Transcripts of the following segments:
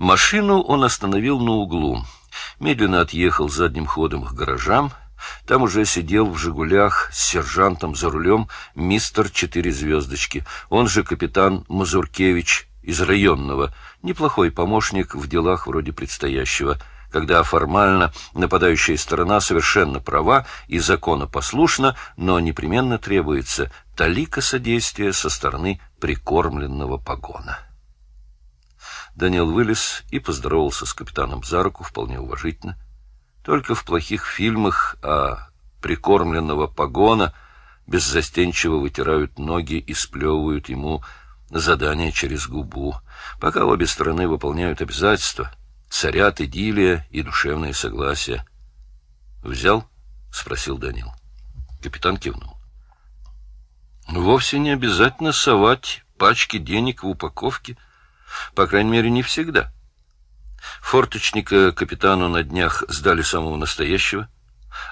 Машину он остановил на углу, медленно отъехал задним ходом к гаражам. Там уже сидел в «Жигулях» с сержантом за рулем мистер Четыре звездочки, он же капитан Мазуркевич из районного, неплохой помощник в делах вроде предстоящего, когда формально нападающая сторона совершенно права и законопослушна, но непременно требуется талика содействия со стороны прикормленного погона. Даниэл вылез и поздоровался с капитаном за руку вполне уважительно. Только в плохих фильмах о прикормленного погона беззастенчиво вытирают ноги и сплевывают ему задание через губу, пока обе стороны выполняют обязательства, царят идиллия и душевное согласие. «Взял?» — спросил Данил. Капитан кивнул. «Вовсе не обязательно совать пачки денег в упаковке, по крайней мере, не всегда». Форточника капитану на днях сдали самого настоящего,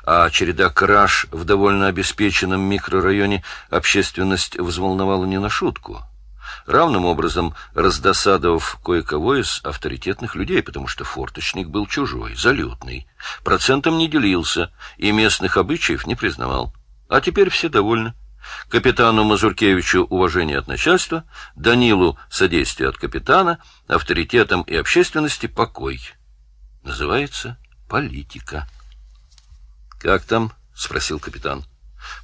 а череда краж в довольно обеспеченном микрорайоне общественность взволновала не на шутку равным образом раздосадовав кое-кого из авторитетных людей, потому что форточник был чужой, залетный, процентом не делился и местных обычаев не признавал. А теперь все довольны. Капитану Мазуркевичу уважение от начальства, Данилу содействие от капитана, авторитетам и общественности покой. Называется политика. «Как там?» — спросил капитан.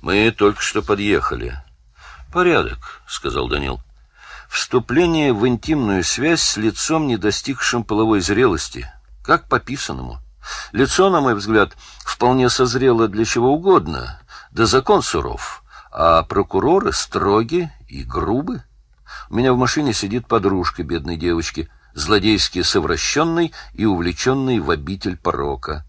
«Мы только что подъехали». «Порядок», — сказал Данил. Вступление в интимную связь с лицом, не достигшим половой зрелости, как по писанному. Лицо, на мой взгляд, вполне созрело для чего угодно, да закон суров, а прокуроры строги и грубы. У меня в машине сидит подружка бедной девочки, злодейски совращенной и увлеченной в обитель порока.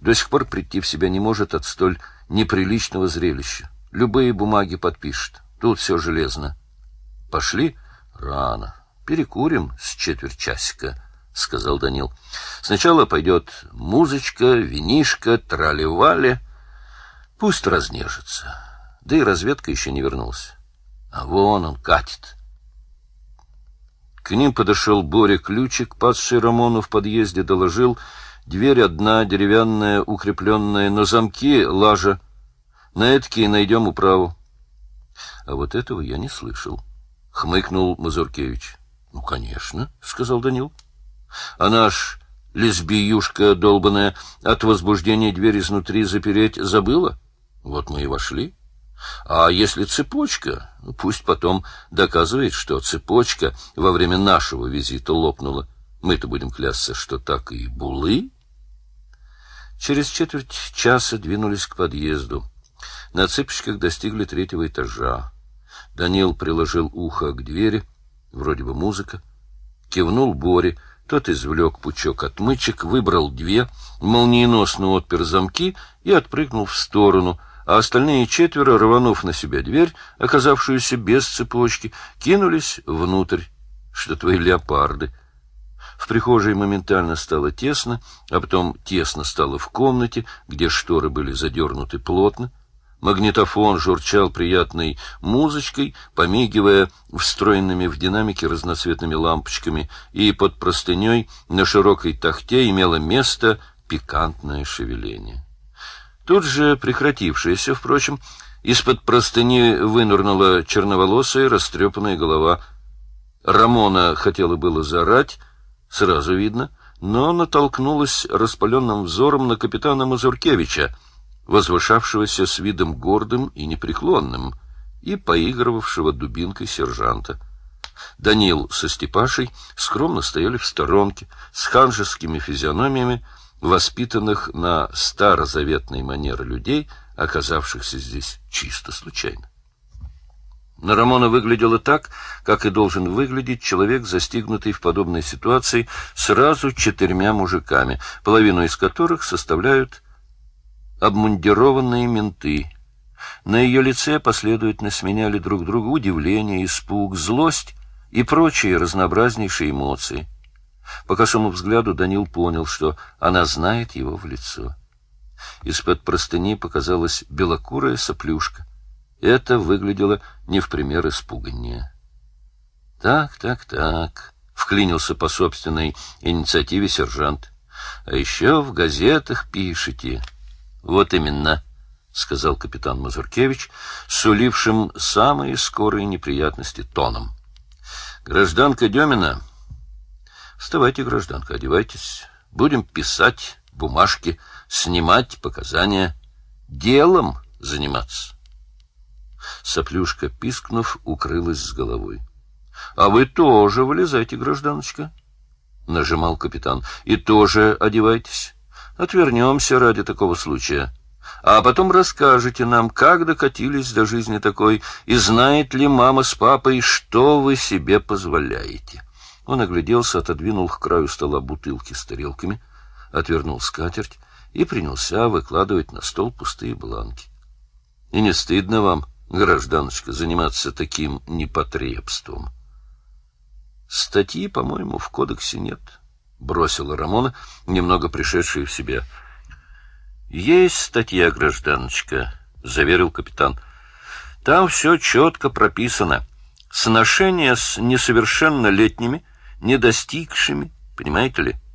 До сих пор прийти в себя не может от столь неприличного зрелища. Любые бумаги подпишет. Тут все железно. — Пошли? — Рано. Перекурим с четверть часика, — сказал Данил. — Сначала пойдет музычка, винишка, трали-вали. Пусть разнежится. Да и разведка еще не вернулась. А вон он катит. К ним подошел Боря Ключик, падший Рамону в подъезде, доложил. Дверь одна, деревянная, укрепленная, на замки лажа. На этакие найдем управу. А вот этого я не слышал хмыкнул Мазуркевич. Ну, конечно, сказал Данил. А наш лесбиюшка долбаная от возбуждения дверь изнутри запереть забыла? Вот мы и вошли. А если цепочка, ну, пусть потом доказывает, что цепочка во время нашего визита лопнула. Мы-то будем клясться, что так и булы. Через четверть часа двинулись к подъезду. На цыпочках достигли третьего этажа. Данил приложил ухо к двери, вроде бы музыка, кивнул Боре, тот извлек пучок отмычек, выбрал две, молниеносно отпер замки и отпрыгнул в сторону, а остальные четверо, рванув на себя дверь, оказавшуюся без цепочки, кинулись внутрь, что твои леопарды. В прихожей моментально стало тесно, а потом тесно стало в комнате, где шторы были задернуты плотно. Магнитофон журчал приятной музычкой, помигивая встроенными в динамике разноцветными лампочками, и под простыней на широкой тахте имело место пикантное шевеление. Тут же, прекратившееся, впрочем, из-под простыни вынырнула черноволосая растрепанная голова. Рамона хотела было зарать, сразу видно, но натолкнулась распаленным взором на капитана Мазуркевича — возвышавшегося с видом гордым и непреклонным, и поигрывавшего дубинкой сержанта. Данил со Степашей скромно стояли в сторонке, с ханжескими физиономиями, воспитанных на старозаветной манеры людей, оказавшихся здесь чисто случайно. На Рамона выглядело так, как и должен выглядеть человек, застигнутый в подобной ситуации сразу четырьмя мужиками, половину из которых составляют обмундированные менты. На ее лице последовательно сменяли друг друга удивление, испуг, злость и прочие разнообразнейшие эмоции. По косому взгляду Данил понял, что она знает его в лицо. Из-под простыни показалась белокурая соплюшка. Это выглядело не в пример испуганнее. «Так, так, так», — вклинился по собственной инициативе сержант. А еще в газетах пишете. Вот именно, сказал капитан Мазуркевич, сулившим самые скорые неприятности тоном. Гражданка Демина, вставайте, гражданка, одевайтесь. Будем писать бумажки, снимать показания, делом заниматься. Соплюшка, пискнув, укрылась с головой. — А вы тоже вылезайте, гражданочка, — нажимал капитан, — и тоже одевайтесь. Отвернемся ради такого случая. А потом расскажете нам, как докатились до жизни такой, и знает ли мама с папой, что вы себе позволяете. Он огляделся, отодвинул к краю стола бутылки с тарелками, отвернул скатерть и принялся выкладывать на стол пустые бланки. — И не стыдно вам, гражданочка, заниматься таким непотребством? — Статьи, по-моему, в кодексе нет, — бросила Рамона, немного пришедшая в себя. — Есть статья, гражданочка, — заверил капитан. — Там все четко прописано. Сношение с несовершеннолетними, недостигшими, понимаете ли? —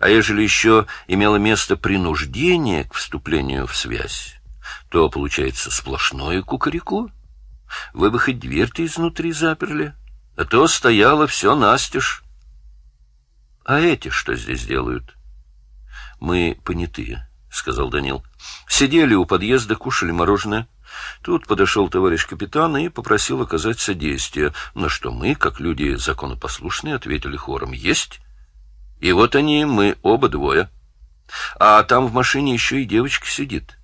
а ежели еще имело место принуждение к вступлению в связь, то получается сплошное кукареку. Вы бы хоть дверь-то изнутри заперли, а то стояло все настежь. А эти что здесь делают? Мы понятые, — сказал Данил. Сидели у подъезда, кушали мороженое. Тут подошел товарищ капитан и попросил оказать содействие, на что мы, как люди законопослушные, ответили хором «Есть». И вот они, мы оба двое. А там в машине еще и девочка сидит.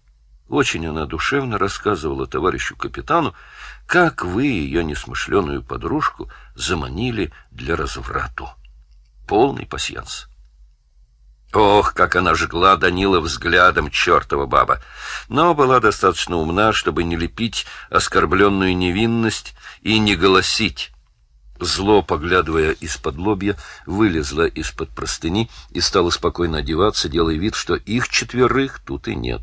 Очень она душевно рассказывала товарищу капитану, как вы ее несмышленую подружку заманили для разврату. Полный пасьянс. Ох, как она жгла Данила взглядом, чертова баба! Но была достаточно умна, чтобы не лепить оскорбленную невинность и не голосить, зло, поглядывая из-под лобья, вылезла из-под простыни и стала спокойно одеваться, делая вид, что их четверых тут и нет.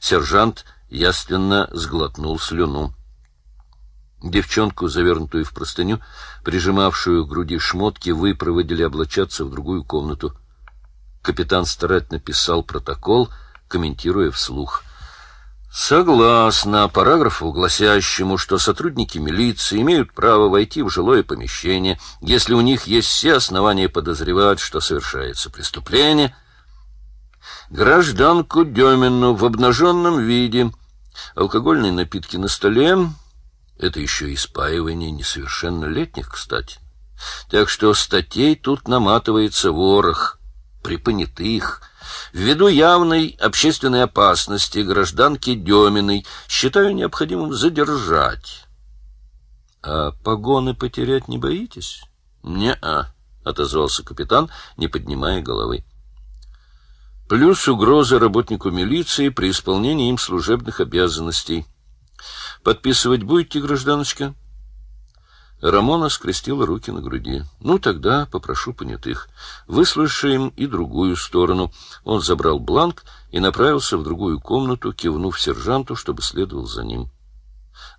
Сержант яственно сглотнул слюну. Девчонку, завернутую в простыню, прижимавшую к груди шмотки, выпроводили облачаться в другую комнату. Капитан старательно писал протокол, комментируя вслух — Согласно параграфу, гласящему, что сотрудники милиции имеют право войти в жилое помещение, если у них есть все основания подозревать, что совершается преступление, гражданку Демину в обнаженном виде, алкогольные напитки на столе, это еще и спаивание несовершеннолетних, кстати. Так что статей тут наматывается ворох, припонятых, Ввиду явной общественной опасности гражданки Деминой считаю необходимым задержать. — А погоны потерять не боитесь? — Не-а, — отозвался капитан, не поднимая головы. — Плюс угроза работнику милиции при исполнении им служебных обязанностей. — Подписывать будете, гражданочка? — Рамона скрестила руки на груди. «Ну, тогда попрошу понятых. Выслушаем и другую сторону». Он забрал бланк и направился в другую комнату, кивнув сержанту, чтобы следовал за ним.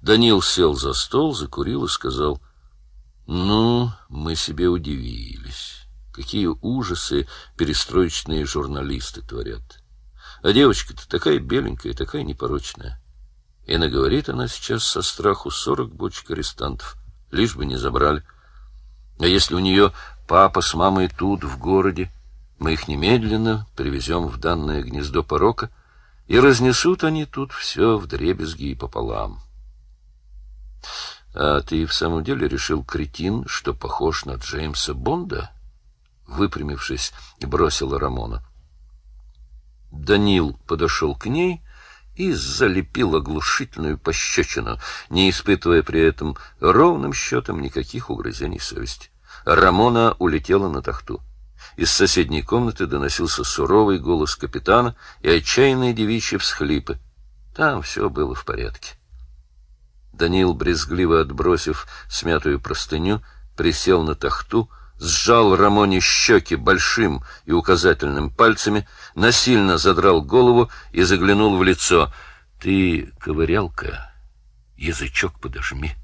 Данил сел за стол, закурил и сказал, «Ну, мы себе удивились. Какие ужасы перестроечные журналисты творят. А девочка-то такая беленькая, такая непорочная. И наговорит она сейчас со страху сорок бочек арестантов» лишь бы не забрали. А если у нее папа с мамой тут, в городе, мы их немедленно привезем в данное гнездо порока, и разнесут они тут все в дребезги и пополам. А ты в самом деле решил, кретин, что похож на Джеймса Бонда? Выпрямившись, бросила Рамона. Данил подошел к ней и залепил оглушительную пощечину, не испытывая при этом ровным счетом никаких угрызений совести. Рамона улетела на тахту. Из соседней комнаты доносился суровый голос капитана и отчаянные девичьи всхлипы. Там все было в порядке. Данил, брезгливо отбросив смятую простыню, присел на тахту, сжал Рамоне щеки большим и указательным пальцами, насильно задрал голову и заглянул в лицо. — Ты, ковырялка, язычок подожми.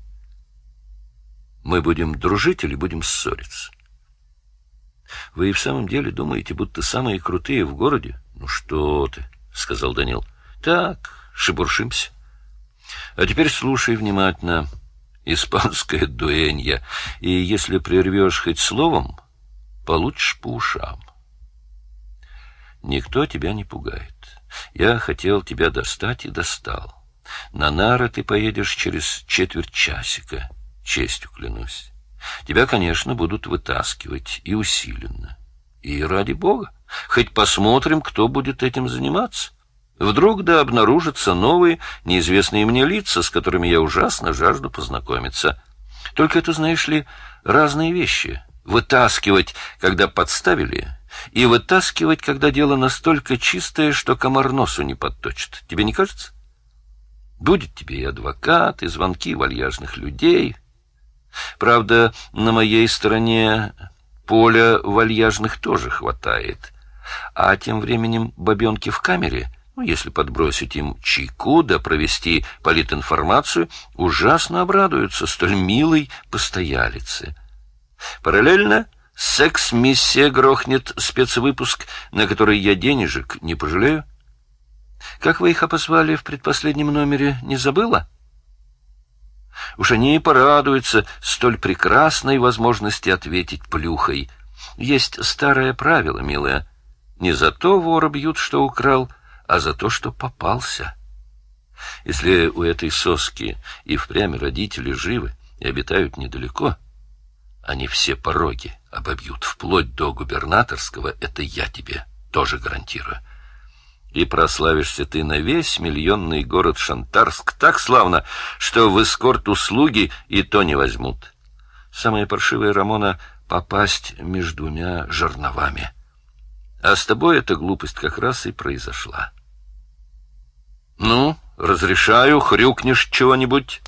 Мы будем дружить или будем ссориться? Вы и в самом деле думаете, будто самые крутые в городе? Ну что ты, сказал Данил. Так, шебуршимся. А теперь слушай внимательно. Испанская дуэнья. И если прервешь хоть словом, получишь по ушам. Никто тебя не пугает. Я хотел тебя достать и достал. На нары ты поедешь через четверть часика, честью клянусь. Тебя, конечно, будут вытаскивать и усиленно. И ради бога, хоть посмотрим, кто будет этим заниматься. Вдруг да обнаружатся новые, неизвестные мне лица, с которыми я ужасно жажду познакомиться. Только это, знаешь ли, разные вещи. Вытаскивать, когда подставили, и вытаскивать, когда дело настолько чистое, что комар носу не подточит. Тебе не кажется? Будет тебе и адвокат, и звонки вальяжных людей. Правда, на моей стороне поля вальяжных тоже хватает. А тем временем бабенки в камере, если подбросить им чайку да провести политинформацию, ужасно обрадуются столь милой постоялице. Параллельно секс-миссия грохнет спецвыпуск, на который я денежек не пожалею. Как вы их обозвали в предпоследнем номере, не забыла? Уж они и порадуются столь прекрасной возможности ответить плюхой. Есть старое правило, милая. Не за то вора бьют, что украл, а за то, что попался. Если у этой соски и впрямь родители живы и обитают недалеко, они все пороги обобьют, вплоть до губернаторского, это я тебе тоже гарантирую и прославишься ты на весь миллионный город Шантарск так славно, что в эскорт услуги и то не возьмут. Самое паршивое, Рамона, попасть между двумя жерновами. А с тобой эта глупость как раз и произошла. Ну, разрешаю, хрюкнешь чего-нибудь.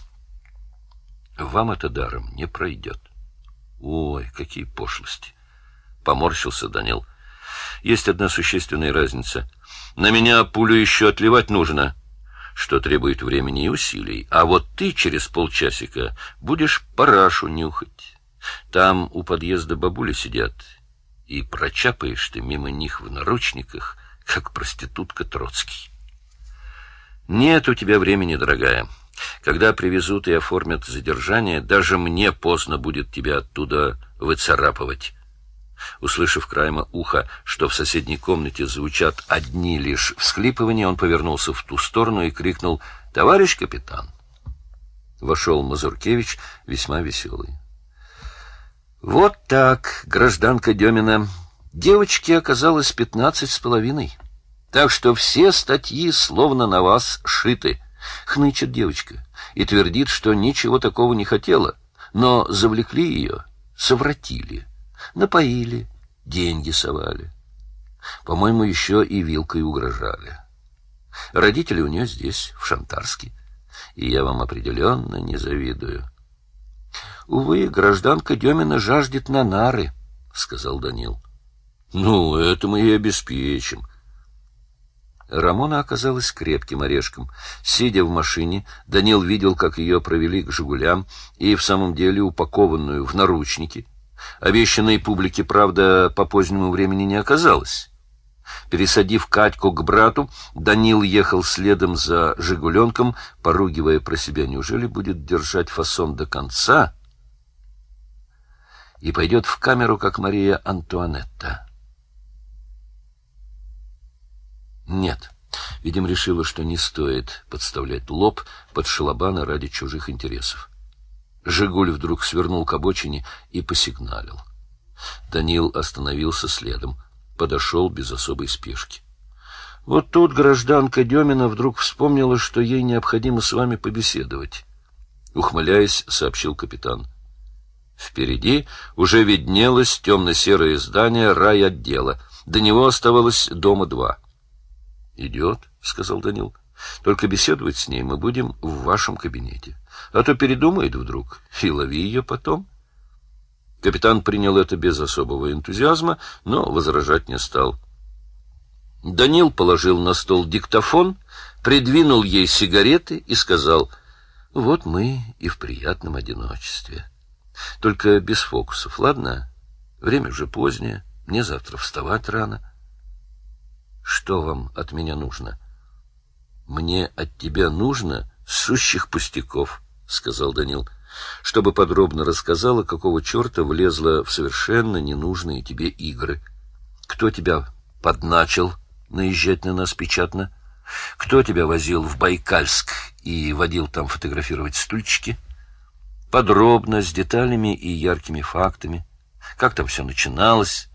Вам это даром не пройдет. Ой, какие пошлости! Поморщился Данил. Есть одна существенная разница — на меня пулю еще отливать нужно, что требует времени и усилий. А вот ты через полчасика будешь парашу нюхать. Там у подъезда бабули сидят, и прочапаешь ты мимо них в наручниках, как проститутка Троцкий. Нет у тебя времени, дорогая. Когда привезут и оформят задержание, даже мне поздно будет тебя оттуда выцарапывать. Услышав краем уха, что в соседней комнате звучат одни лишь всхлипывания, он повернулся в ту сторону и крикнул «Товарищ капитан!». Вошел Мазуркевич, весьма веселый. «Вот так, гражданка Демина. Девочки оказалось пятнадцать с половиной. Так что все статьи словно на вас шиты. Хнычет девочка и твердит, что ничего такого не хотела, но завлекли ее, совратили». Напоили, деньги совали. По-моему, еще и вилкой угрожали. Родители у нее здесь, в Шантарске, и я вам определенно не завидую. Увы, гражданка Демина жаждет на нары, — сказал Данил. Ну, это мы и обеспечим. Рамона оказалась крепким орешком. Сидя в машине, Данил видел, как ее провели к «Жигулям», и в самом деле упакованную в наручники — Обещанной публике, правда, по позднему времени не оказалось. Пересадив Катьку к брату, Данил ехал следом за «Жигуленком», поругивая про себя, неужели будет держать фасон до конца и пойдет в камеру, как Мария Антуанетта. Нет, видимо, решила, что не стоит подставлять лоб под шалобана ради чужих интересов. Жигуль вдруг свернул к обочине и посигналил. Данил остановился следом, подошел без особой спешки. Вот тут гражданка Демина вдруг вспомнила, что ей необходимо с вами побеседовать. Ухмыляясь, сообщил капитан. Впереди уже виднелось темно-серое здание райотдела. До него оставалось дома два. — Идет, — сказал Данил. — Только беседовать с ней мы будем в вашем кабинете а то передумает вдруг, и лови ее потом. Капитан принял это без особого энтузиазма, но возражать не стал. Данил положил на стол диктофон, придвинул ей сигареты и сказал, «Вот мы и в приятном одиночестве. Только без фокусов, ладно? Время уже позднее, Мне завтра вставать рано. Что вам от меня нужно? Мне от тебя нужно сущих пустяков, сказал Данил, чтобы подробно рассказала, какого черта влезла в совершенно ненужные тебе игры. Кто тебя подначил наезжать на нас печатно? Кто тебя возил в Байкальск и водил там фотографировать стульчики? Подробно, с деталями и яркими фактами. Как там все начиналось?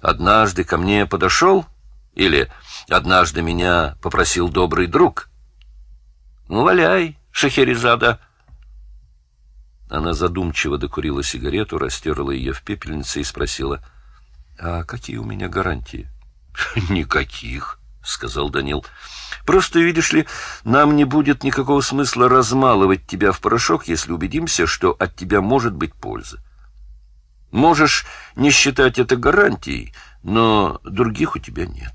Однажды ко мне подошел? Или однажды меня попросил добрый друг? Ну, валяй, Шахерезада. Она задумчиво докурила сигарету, растерла ее в пепельнице и спросила, «А какие у меня гарантии?» «Никаких», — сказал Данил. «Просто, видишь ли, нам не будет никакого смысла размалывать тебя в порошок, если убедимся, что от тебя может быть польза. Можешь не считать это гарантией, но других у тебя нет».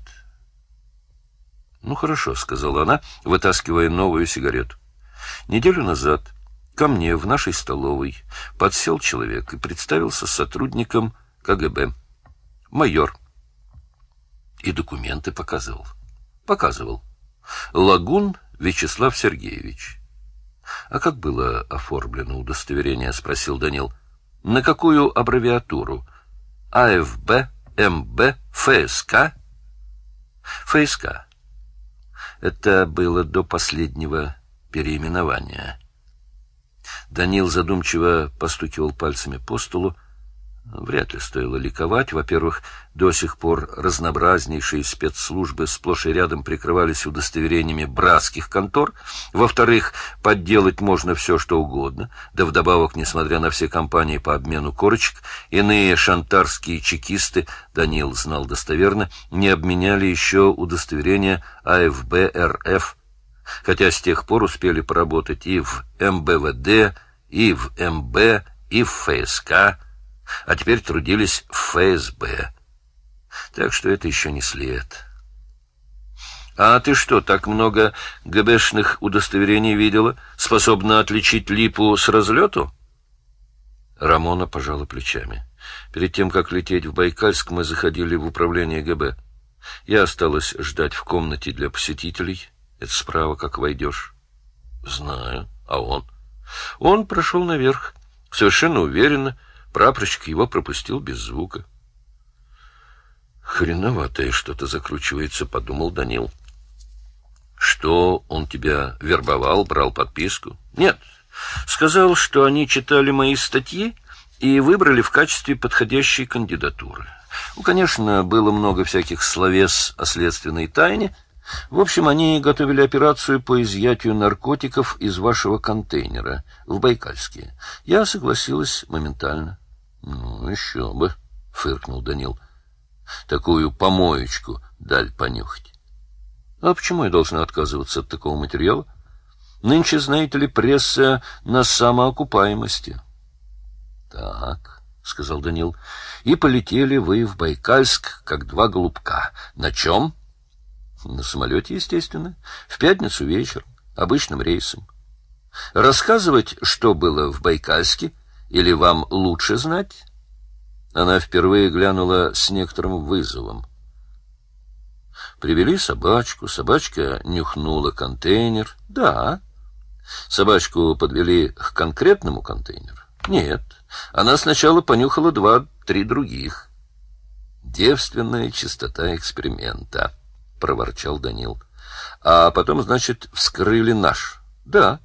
«Ну, хорошо», — сказала она, вытаскивая новую сигарету. «Неделю назад ко мне в нашей столовой подсел человек и представился сотрудником КГБ. Майор» и документы показывал. Показывал. Лагун Вячеслав Сергеевич. А как было оформлено удостоверение, спросил Данил. На какую аббревиатуру? АФБ, МБ, ФСК? ФСК. Это было до последнего переименования. Данил задумчиво постукивал пальцами по столу, Вряд ли стоило ликовать. Во-первых, до сих пор разнообразнейшие спецслужбы сплошь и рядом прикрывались удостоверениями братских контор. Во-вторых, подделать можно все, что угодно. Да вдобавок, несмотря на все кампании по обмену корочек, иные шантарские чекисты, Данил знал достоверно, не обменяли еще удостоверения АФБ РФ, хотя с тех пор успели поработать и в МБВД, и в МБ, и в ФСК, а теперь трудились в ФСБ. Так что это еще не след. А ты что, так много ГБшных удостоверений видела, способна отличить липу с разлету? Рамона пожала плечами. Перед тем, как лететь в Байкальск, мы заходили в управление ГБ. Я осталась ждать в комнате для посетителей. Это справа, как войдешь. Знаю. А он? Он прошел наверх, совершенно уверенно, Прапорщик его пропустил без звука. «Хреноватое что-то закручивается», — подумал Данил. «Что, он тебя вербовал, брал подписку?» «Нет. Сказал, что они читали мои статьи и выбрали в качестве подходящей кандидатуры. Ну, конечно, было много всяких словес о следственной тайне. В общем, они готовили операцию по изъятию наркотиков из вашего контейнера в Байкальске. Я согласилась моментально». Ну, еще бы, фыркнул Данил. Такую помоечку даль понюхать. А почему я должна отказываться от такого материала? Нынче, знаете ли, пресса на самоокупаемости. Так, сказал Данил. И полетели вы в Байкальск, как два голубка. На чем? На самолете, естественно. В пятницу вечером, обычным рейсом. Рассказывать, что было в Байкальске, или вам лучше знать? Она впервые глянула с некоторым вызовом. Привели собачку, собачка нюхнула контейнер. Да. Собачку подвели к конкретному контейнеру? Нет. Она сначала понюхала два-три других. Девственная чистота эксперимента, проворчал Данил. А потом, значит, вскрыли наш. Да.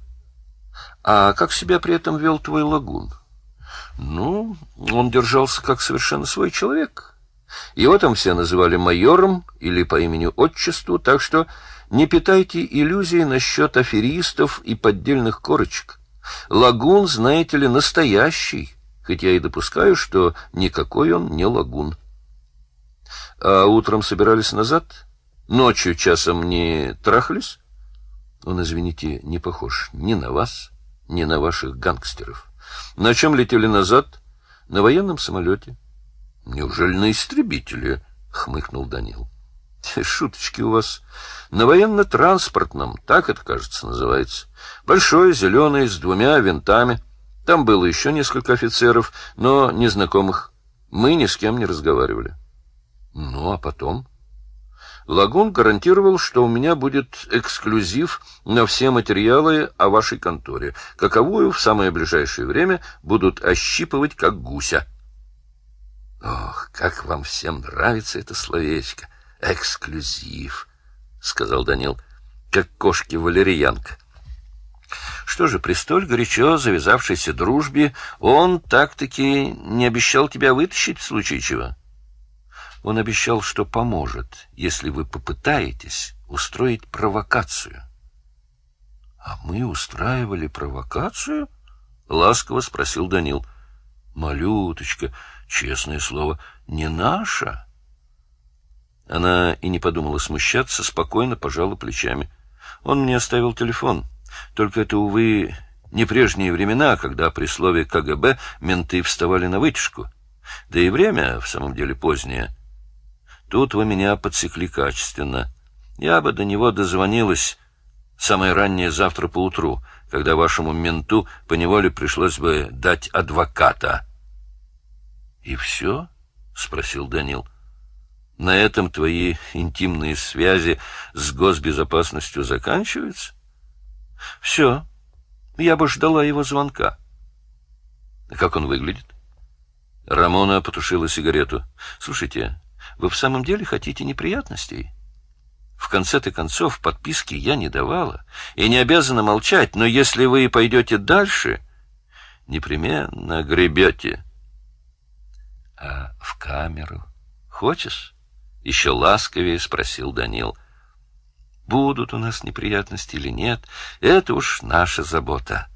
А как себя при этом вел твой лагун? Ну, он держался как совершенно свой человек. Его там все называли майором или по имени-отчеству, так что не питайте иллюзий насчет аферистов и поддельных корочек. Лагун, знаете ли, настоящий, хоть я и допускаю, что никакой он не лагун. А утром собирались назад? Ночью часом не трахались? Он, извините, не похож ни на вас, ни на ваших гангстеров. На чем летели назад? На военном самолете. Неужели на истребителе? Хмыкнул Данил. Шуточки у вас. На военно-транспортном, так это, кажется, называется. Большой, зеленый, с двумя винтами. Там было еще несколько офицеров, но незнакомых. Мы ни с кем не разговаривали. Ну, а потом? Лагун гарантировал, что у меня будет эксклюзив на все материалы о вашей конторе, каковую в самое ближайшее время будут ощипывать как гуся. Ох, как вам всем нравится это словечко. Эксклюзив, сказал Данил, как кошки валерьянка. Что же, при столь горячо завязавшейся дружбе он так-таки не обещал тебя вытащить в случае чего? Он обещал, что поможет, если вы попытаетесь устроить провокацию. — А мы устраивали провокацию? — ласково спросил Данил. — Малюточка, честное слово, не наша. Она и не подумала смущаться, спокойно пожала плечами. Он мне оставил телефон. Только это, увы, не прежние времена, когда при слове КГБ менты вставали на вытяжку. Да и время, в самом деле, позднее. Тут вы меня подсекли качественно. Я бы до него дозвонилась самое раннее завтра поутру, когда вашему менту поневоле пришлось бы дать адвоката. — И все? — спросил Данил. — На этом твои интимные связи с госбезопасностью заканчиваются? — Все. Я бы ждала его звонка. — Как он выглядит? Рамона потушила сигарету. — Слушайте, вы в самом деле хотите неприятностей? В конце-то концов, подписки я не давала и не обязана молчать, но если вы пойдете дальше, непременно гребете. — А в камеру хочешь? — еще ласковее спросил Данил. — Будут у нас неприятности или нет, это уж наша забота.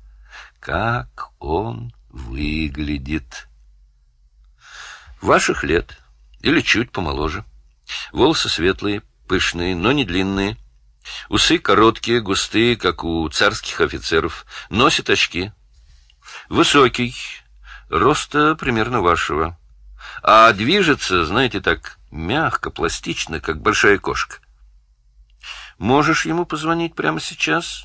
Как он выглядит? — Ваших лет или чуть помоложе. Волосы светлые, пышные, но не длинные. Усы короткие, густые, как у царских офицеров. Носит очки. Высокий, роста примерно вашего. А движется, знаете, так мягко, пластично, как большая кошка. Можешь ему позвонить прямо сейчас?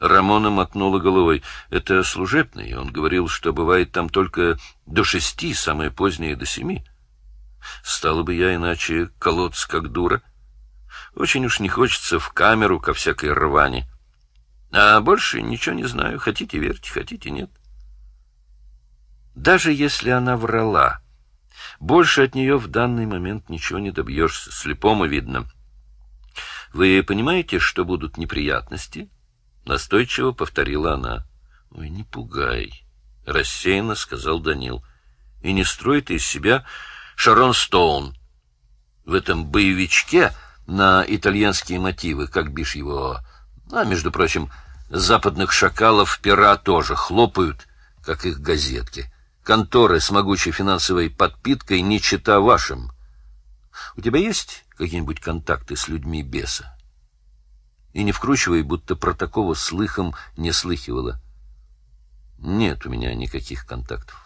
Рамона мотнула головой. Это служебный. Он говорил, что бывает там только до шести, самое позднее до семи. Стало бы я иначе колоться как дура. Очень уж не хочется в камеру ко всякой рвани. А больше ничего не знаю. Хотите верьте, хотите нет. Даже если она врала, больше от нее в данный момент ничего не добьешься. Слепому видно. Вы понимаете, что будут неприятности? Настойчиво повторила она. Ой, не пугай, рассеянно сказал Данил. И не строй ты из себя Шарон Стоун. В этом боевичке на итальянские мотивы, как бишь его... А, между прочим, западных шакалов пера тоже хлопают, как их газетки. Конторы с могучей финансовой подпиткой не чита вашим. У тебя есть какие-нибудь контакты с людьми беса? И не вкручивай, будто про такого слыхом не слыхивала. Нет у меня никаких контактов.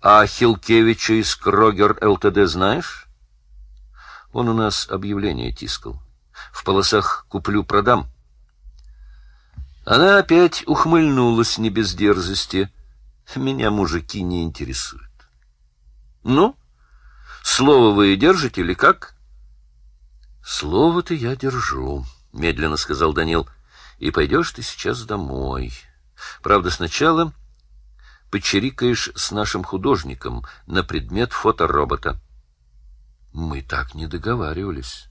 А Хилкевича из Крогер ЛТД знаешь? Он у нас объявление тискал. В полосах «Куплю-продам». Она опять ухмыльнулась не без дерзости. Меня мужики не интересуют. Ну, слово вы держите или как? Слово-то я держу, медленно сказал Данил. И пойдешь ты сейчас домой. Правда, сначала почирикаешь с нашим художником на предмет фоторобота. Мы так не договаривались.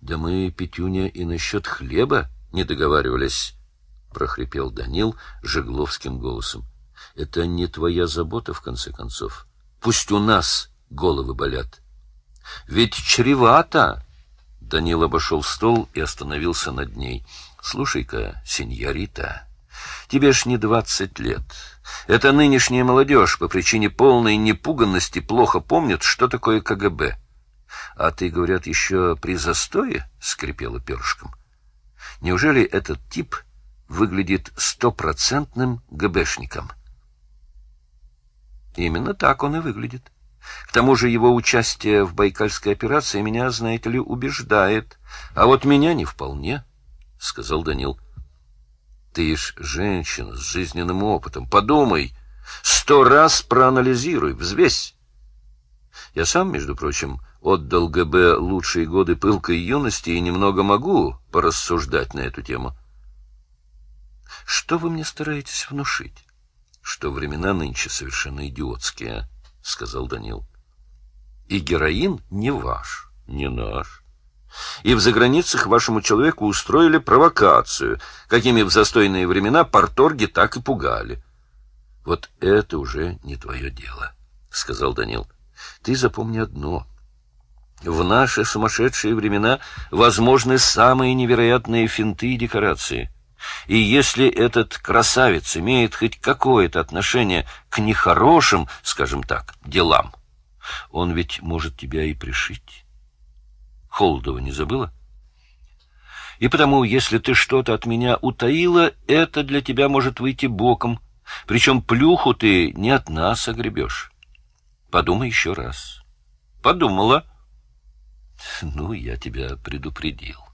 Да мы, Петюня, и насчет хлеба не договаривались, прохрипел Данил жегловским голосом. Это не твоя забота, в конце концов. Пусть у нас головы болят. Ведь чревато. Данил обошел стол и остановился над ней. Слушай-ка, сеньорита, тебе ж не двадцать лет. Это нынешняя молодежь по причине полной непуганности плохо помнит, что такое КГБ. А ты, говорят, еще при застое скрипела перышком. Неужели этот тип выглядит стопроцентным ГБшником? Именно так он и выглядит. К тому же его участие в Байкальской операции меня, знаете ли, убеждает. А вот меня не вполне, — сказал Данил. Ты ж женщина с жизненным опытом. Подумай, сто раз проанализируй, взвесь. Я сам, между прочим, отдал ГБ лучшие годы пылкой юности и немного могу порассуждать на эту тему. Что вы мне стараетесь внушить? Что времена нынче совершенно идиотские, — сказал Данил. И героин не ваш, не наш. И в заграницах вашему человеку устроили провокацию, какими в застойные времена порторги так и пугали. Вот это уже не твое дело, — сказал Данил. Ты запомни одно. В наши сумасшедшие времена возможны самые невероятные финты и декорации. И если этот красавец имеет хоть какое-то отношение к нехорошим, скажем так, делам, он ведь может тебя и пришить. Холодова не забыла? И потому, если ты что-то от меня утаила, это для тебя может выйти боком, причем плюху ты не от нас огребешь. Подумай еще раз. Подумала. Ну, я тебя предупредил.